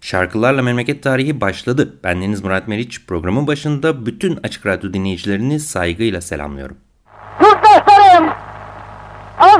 Şarkılarla Memleket Tarihi başladı. Bendeniz Murat Meriç. Programın başında bütün Açık Radyo dinleyicilerini saygıyla selamlıyorum. Yurttaşlarım, az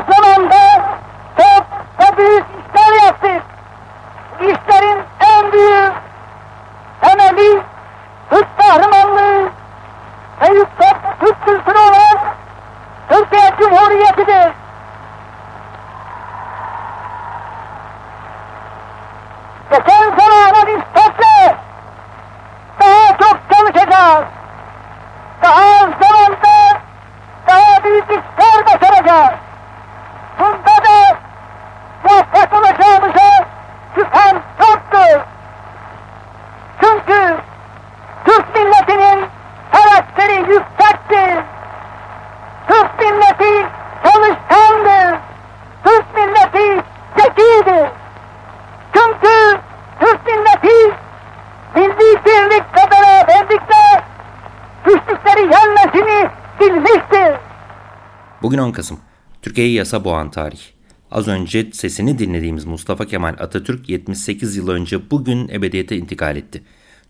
Bugün 10 Kasım. Türkiye'yi yasa boğan tarih. Az önce sesini dinlediğimiz Mustafa Kemal Atatürk 78 yıl önce bugün ebediyete intikal etti.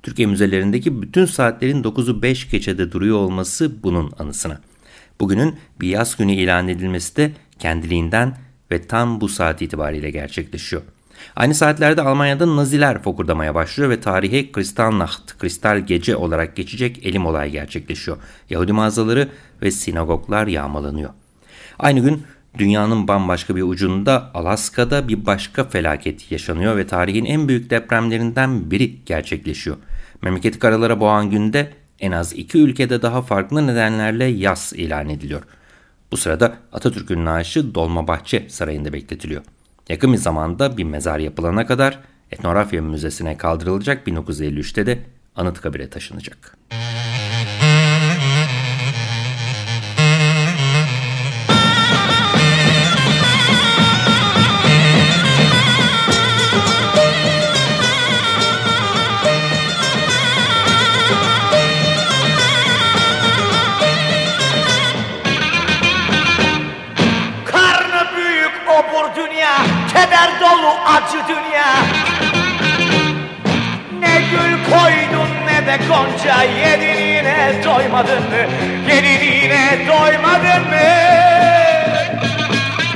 Türkiye müzelerindeki bütün saatlerin 9'u 5 geçede duruyor olması bunun anısına. Bugünün bir yaz günü ilan edilmesi de kendiliğinden ve tam bu saat itibariyle gerçekleşiyor. Aynı saatlerde Almanya'da Naziler fokurdamaya başlıyor ve tarihe Kristallnacht, Kristal Gece olarak geçecek elim olay gerçekleşiyor. Yahudi mağazaları ve sinagoglar yağmalanıyor. Aynı gün dünyanın bambaşka bir ucunda Alaska'da bir başka felaket yaşanıyor ve tarihin en büyük depremlerinden biri gerçekleşiyor. Memleketi karalara boğan günde en az iki ülkede daha farklı nedenlerle yas ilan ediliyor. Bu sırada Atatürk'ün naaşı Dolmabahçe Sarayı'nda bekletiliyor. Yakın bir zamanda bir mezar yapılana kadar etnografya müzesine kaldırılacak 1953'te de Anıtkabir'e taşınacak. Karnı de gonca, yediniğine doymadın mı? Yediniğine doymadın mı?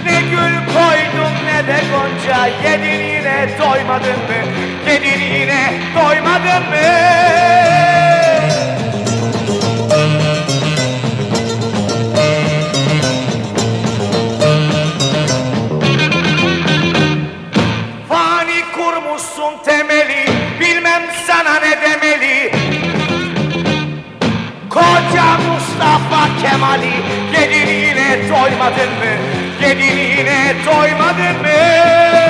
Ne gül koydun ne de gonca, yediniğine doymadın mı? Yediniğine doymadın mı? Doymadın mı? Yediliğine doymadın mı?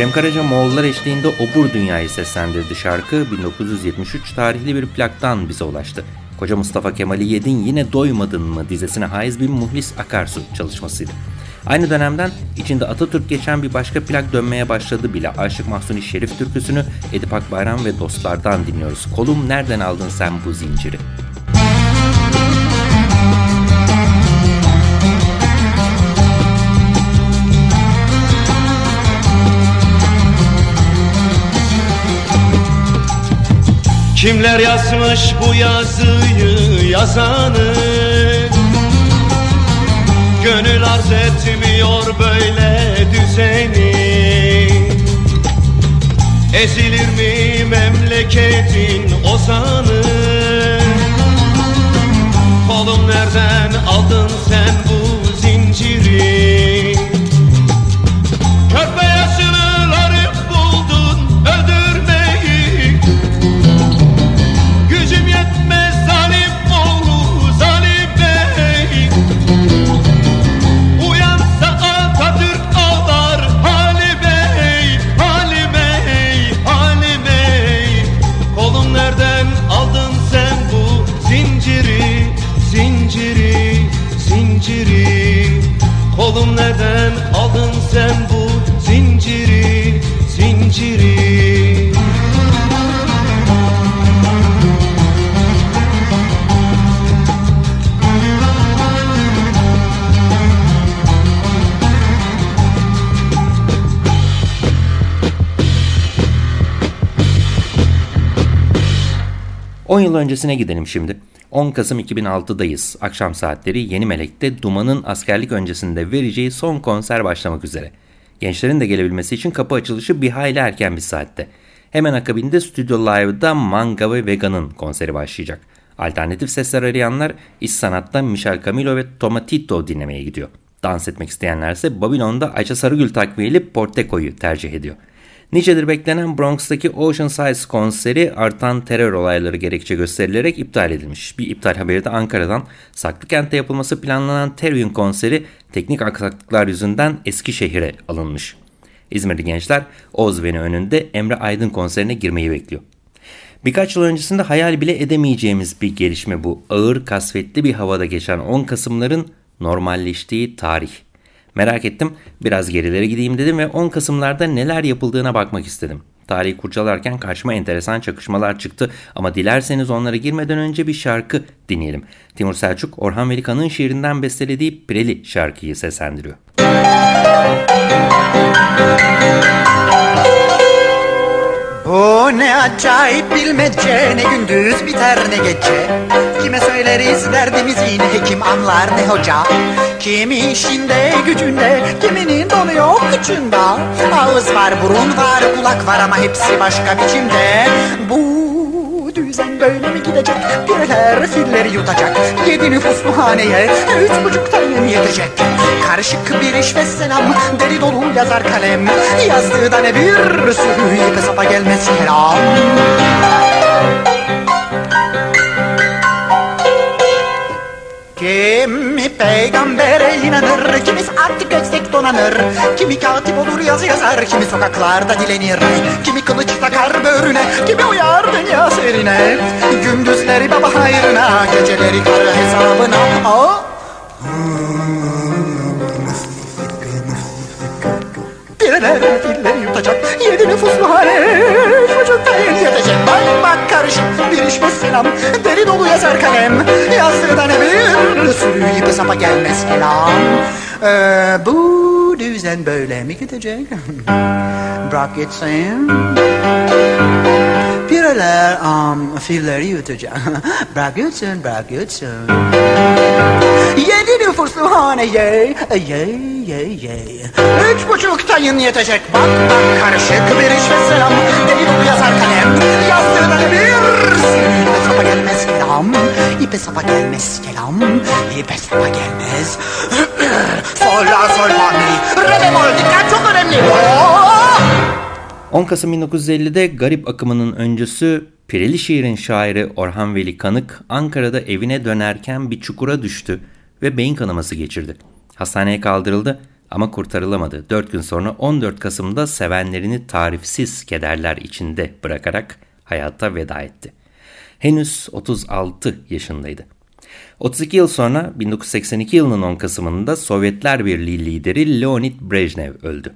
Cem Karaca Moğollar eşliğinde Obur Dünya'yı seslendirdi şarkı 1973 tarihli bir plaktan bize ulaştı. Koca Mustafa Kemal'i yedin yine doymadın mı dizesine haiz bir Muhlis Akarsu çalışmasıydı. Aynı dönemden içinde Atatürk geçen bir başka plak dönmeye başladı bile. Aşık Mahsuni Şerif türküsünü Edip Akbayram ve dostlardan dinliyoruz. Kolum nereden aldın sen bu zinciri? Kimler yazmış bu yazıyı yazanı? Gönül arz etmiyor böyle düzeni. Ezilir mi memleketin ozanı? Kolum nereden aldın 10 yıl öncesine gidelim şimdi. 10 Kasım 2006'dayız. Akşam saatleri Yeni Melek'te Duman'ın askerlik öncesinde vereceği son konser başlamak üzere. Gençlerin de gelebilmesi için kapı açılışı bir hayli erken bir saatte. Hemen akabinde Studio Live'da Manga ve Vega'nın konseri başlayacak. Alternatif sesler arayanlar iş sanatta Michel Camilo ve Tomatito dinlemeye gidiyor. Dans etmek isteyenlerse Babylon'da Ayça Sarıgül takviyeli Porteco'yu tercih ediyor. Nicedir beklenen Bronx'taki Ocean Size konseri artan terör olayları gerekçe gösterilerek iptal edilmiş. Bir iptal haberi de Ankara'dan saklı kentte yapılması planlanan Tervion konseri teknik aksaklıklar yüzünden Eskişehir'e alınmış. İzmirli gençler Ozven'i önünde Emre Aydın konserine girmeyi bekliyor. Birkaç yıl öncesinde hayal bile edemeyeceğimiz bir gelişme bu. Ağır, kasvetli bir havada geçen 10 Kasımların normalleştiği tarih. Merak ettim, biraz gerilere gideyim dedim ve 10 Kasımlarda neler yapıldığına bakmak istedim. Tarihi kurcalarken karşıma enteresan çakışmalar çıktı ama dilerseniz onlara girmeden önce bir şarkı dinleyelim. Timur Selçuk, Orhan Velikan'ın şiirinden bestelediği Pireli şarkıyı seslendiriyor. Bu ne acayip bilmece Ne gündüz biter ne gece. Kime söyleriz derdimizi Ne hekim anlar ne hoca. Kimi işinde gücünde Kiminin donu yok Ağız var burun var kulak var Ama hepsi başka biçimde. Bu düzen böyle mi gidecek? Pireler filleri yutacak Yedi nüfuslu haneye Üç buçuk tane yetecek? Karışık bir iş ve selam Deli dolu yazar kalem Yazdığı da ne bir sürü sapa gelmez kelam Kimi peygambere inanır, kimi artık göksek donanır Kimi katip olur yazı yazar, kimi sokaklarda dilenir Kimi kılıç takar böğrüne, kimi uyar dünya serine. Gündüzleri baba hayrına, geceleri kar hesabına. Aa! Filleri yutacak Yedi nüfuslu hane Çocuk değil yetecek Bak bak karışık bir iş ve selam. Deli dolu yazar kalem. Yazdığı da ne bir Sürü ipi sapa gelmez kelam. Ee, Bu düzen böyle mi gidecek? Bırak gitsin. Pireler um, filleri yutacak. Bırak gitsin bırak gitsin. Yedi nüfuslu haneye Ye ye ye Üç buçuk tayın yetecek. Bak bak karışık bir iş ve selam. Deli dolu yazar kalem. Yazdığına bir sapa gelmez kelam İpe sapa gelmez kelam. İpe sapa gelmez Çok önemli Oh! 10 Kasım 1950'de garip akımının öncüsü Pireli şiirin şairi Orhan Veli Kanık Ankara'da evine dönerken bir çukura düştü ve beyin kanaması geçirdi. Hastaneye kaldırıldı ama kurtarılamadı. 4 gün sonra 14 Kasım'da sevenlerini tarifsiz kederler içinde bırakarak hayata veda etti. Henüz 36 yaşındaydı. 32 yıl sonra 1982 yılının 10 Kasım'ında Sovyetler Birliği lideri Leonid Brejnev öldü.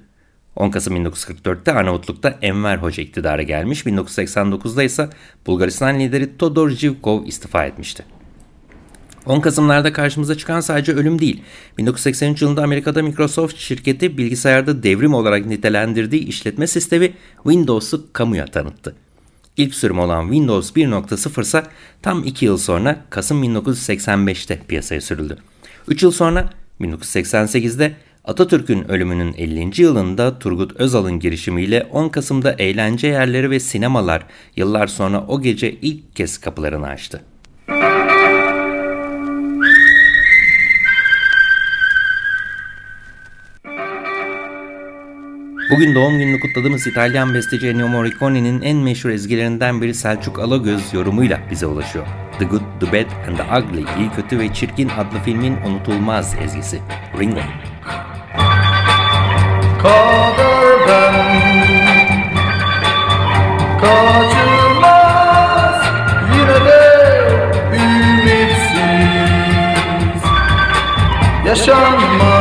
10 Kasım 1944'te Arnavutluk'ta Enver Hoca iktidara gelmiş, 1989'da ise Bulgaristan lideri Todor Zhivkov istifa etmişti. 10 Kasımlarda karşımıza çıkan sadece ölüm değil. 1983 yılında Amerika'da Microsoft şirketi bilgisayarda devrim olarak nitelendirdiği işletme sistemi Windows'u kamuya tanıttı. İlk sürüm olan Windows 1.0 ise tam 2 yıl sonra Kasım 1985'te piyasaya sürüldü. 3 yıl sonra 1988'de Atatürk'ün ölümünün 50. yılında Turgut Özal'ın girişimiyle 10 Kasım'da eğlence yerleri ve sinemalar yıllar sonra o gece ilk kez kapılarını açtı. Bugün doğum gününü kutladığımız İtalyan besteci Ennio Morricone'nin en meşhur ezgilerinden biri Selçuk Alagöz yorumuyla bize ulaşıyor. The Good, The Bad and The Ugly, İyi Kötü ve Çirkin adlı filmin unutulmaz ezgisi. Ringo. Kaderden kaçırmaz yine de ümitsiz yaşanmaz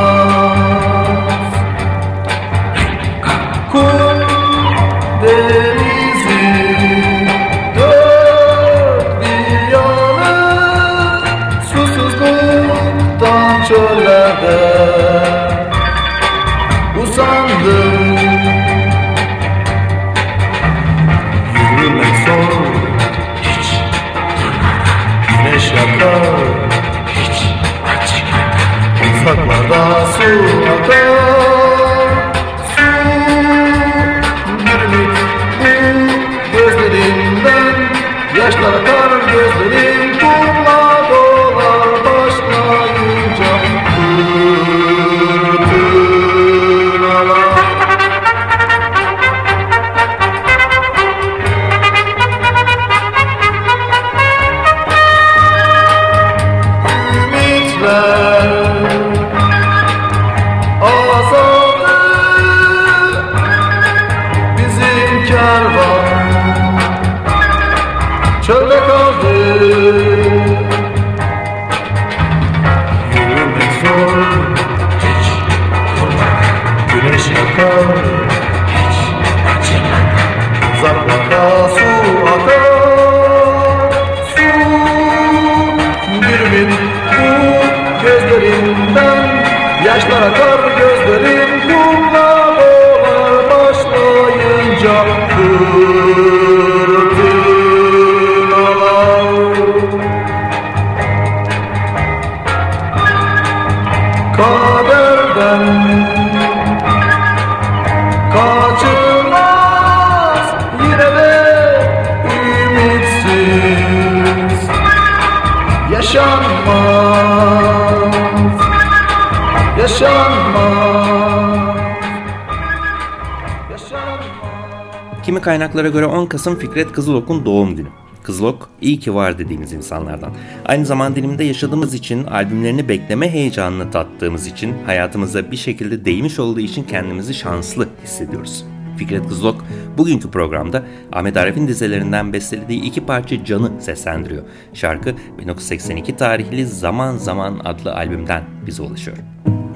kaynaklara göre 10 Kasım Fikret Kızılok'un doğum günü. Kızılok iyi ki var dediğimiz insanlardan. Aynı zaman dilimde yaşadığımız için, albümlerini bekleme heyecanını tattığımız için, hayatımıza bir şekilde değmiş olduğu için kendimizi şanslı hissediyoruz. Fikret Kızılok bugünkü programda Ahmet Arif'in dizelerinden bestelediği iki parça Can'ı seslendiriyor. Şarkı 1982 tarihli Zaman Zaman adlı albümden bize ulaşıyor.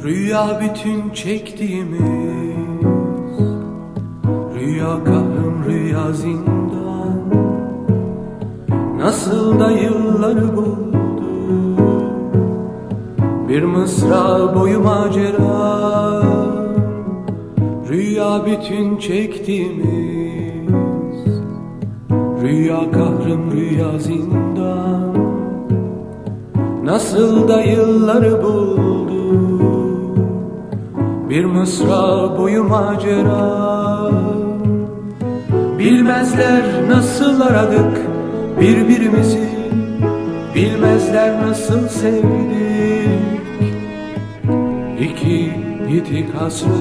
Rüya bütün çektiğimiz Rüya kahrım rüya zindan Nasıl da yılları buldu. Bir mısra boyu macera. Rüya bütün çektiğimiz. Rüya kahrım rüya zindan. Nasıl da yılları buldu. Bir mısra boyu macera Bilmezler nasıl aradık birbirimizi Bilmezler nasıl sevdik. İki yitik hasret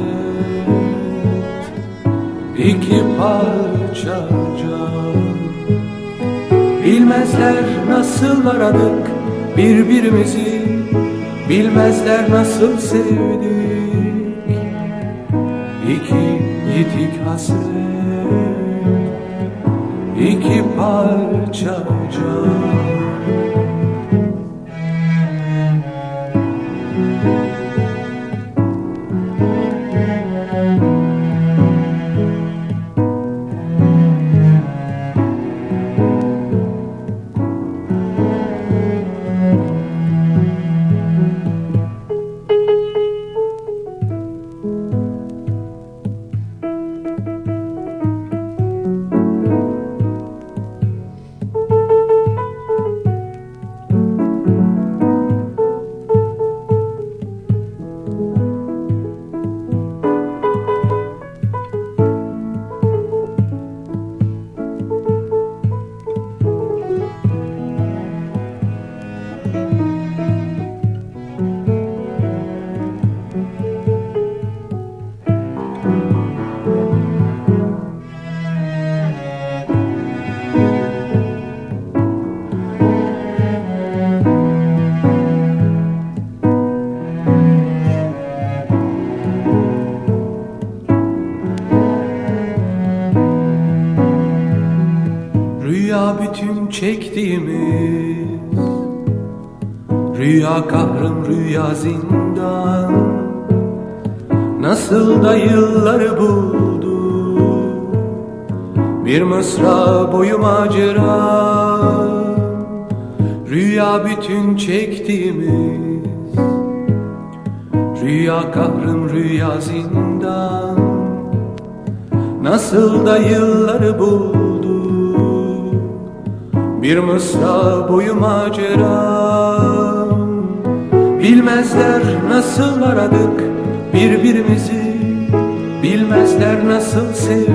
iki parça can. Bilmezler nasıl aradık birbirimizi Bilmezler nasıl sevdik. İki yitik hasret iki parça çektiğimiz Rüya kahrım rüya zindan. Nasıl da yılları buldu. Bir mısra boyu macera. Rüya bütün çektiğimiz Rüya kahrım rüya zindan. Nasıl da yılları buldu Bir mısra boyu macera. Bilmezler nasıl aradık birbirimizi. Bilmezler nasıl sevdik.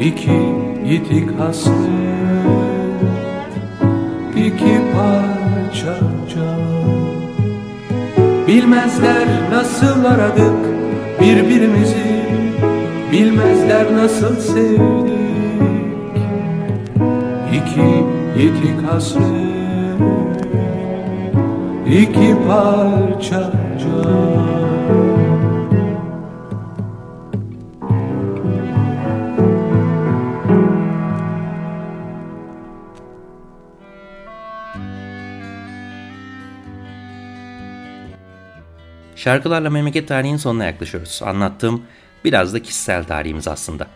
İki yitik hasret iki parça can. Bilmezler nasıl aradık birbirimizi. Bilmezler nasıl sevdik iki yetik hasret iki parça can Şarkılarla memleket tarihinin sonuna yaklaşıyoruz. Anlattığım biraz da kişisel tarihimiz aslında.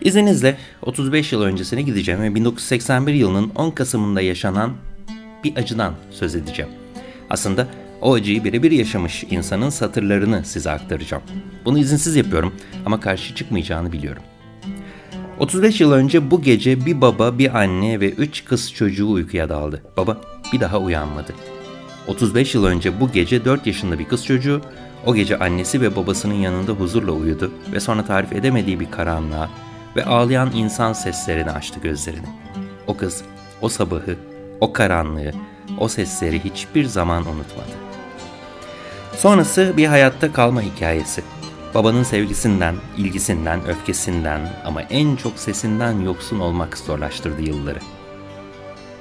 İzninizle 35 yıl öncesine gideceğim ve 1981 yılının 10 Kasım'ında yaşanan bir acıdan söz edeceğim. Aslında o acıyı birebir yaşamış insanın satırlarını size aktaracağım. Bunu izinsiz yapıyorum ama karşı çıkmayacağını biliyorum. 35 yıl önce bu gece bir baba, bir anne ve 3 kız çocuğu uykuya daldı. Baba bir daha uyanmadı. 35 yıl önce bu gece 4 yaşında bir kız çocuğu o gece annesi ve babasının yanında huzurla uyudu ve sonra tarif edemediği bir karanlığa ve ağlayan insan seslerini açtı gözlerini. O kız o sabahı, o karanlığı, o sesleri hiçbir zaman unutmadı. Sonrası bir hayatta kalma hikayesi. Babanın sevgisinden, ilgisinden, öfkesinden ama en çok sesinden yoksun olmak zorlaştırdı yılları.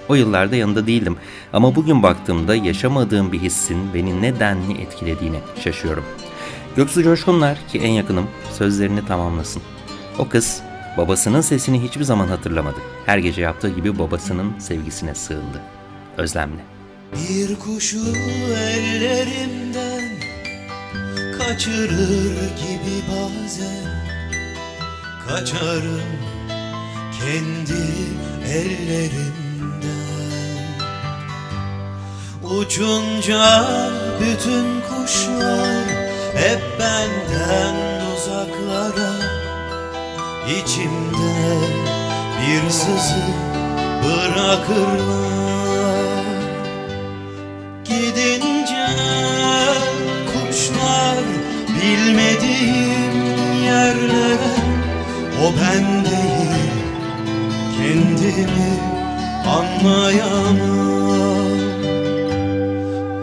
O yıllarda yanında değildim ama bugün baktığımda yaşamadığım bir hissin beni ne denli etkilediğine şaşıyorum. Göksu Coşkunlar ki en yakınım sözlerini tamamlasın. O kız babasının sesini hiçbir zaman hatırlamadı. Her gece yaptığı gibi babasının sevgisine sığındı. Özlemle. Bir kuşu ellerimden kaçırır gibi bazen Kaçarım kendi ellerimden Uçunca bütün kuşlar hep benden uzaklara İçimde bir sızı bırakırlar. Gidince kuşlar bilmediğim yerlere O ben değil kendimi anlayamam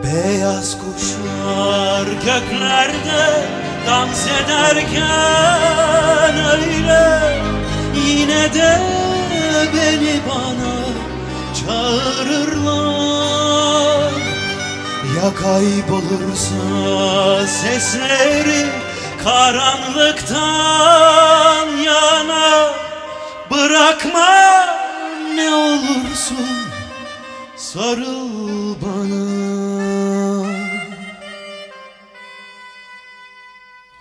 Beyaz kuşlar göklerde dans ederken öyle Yine de beni bana çağırırlar. Ya kaybolursa sesleri karanlıktan yana Bırakma ne olursun sarıl bana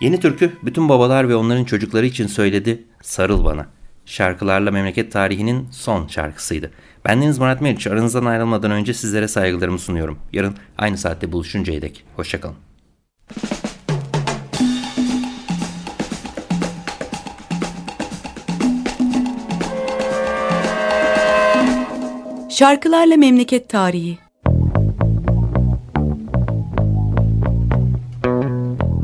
Yeni türkü bütün babalar ve onların çocukları için söyledi Sarıl Bana. Şarkılarla memleket tarihinin son şarkısıydı. Bendeniz Murat Meriç. Aranızdan ayrılmadan önce sizlere saygılarımı sunuyorum. Yarın aynı saatte buluşuncaya dek. Hoşçakalın. Şarkılarla memleket tarihi.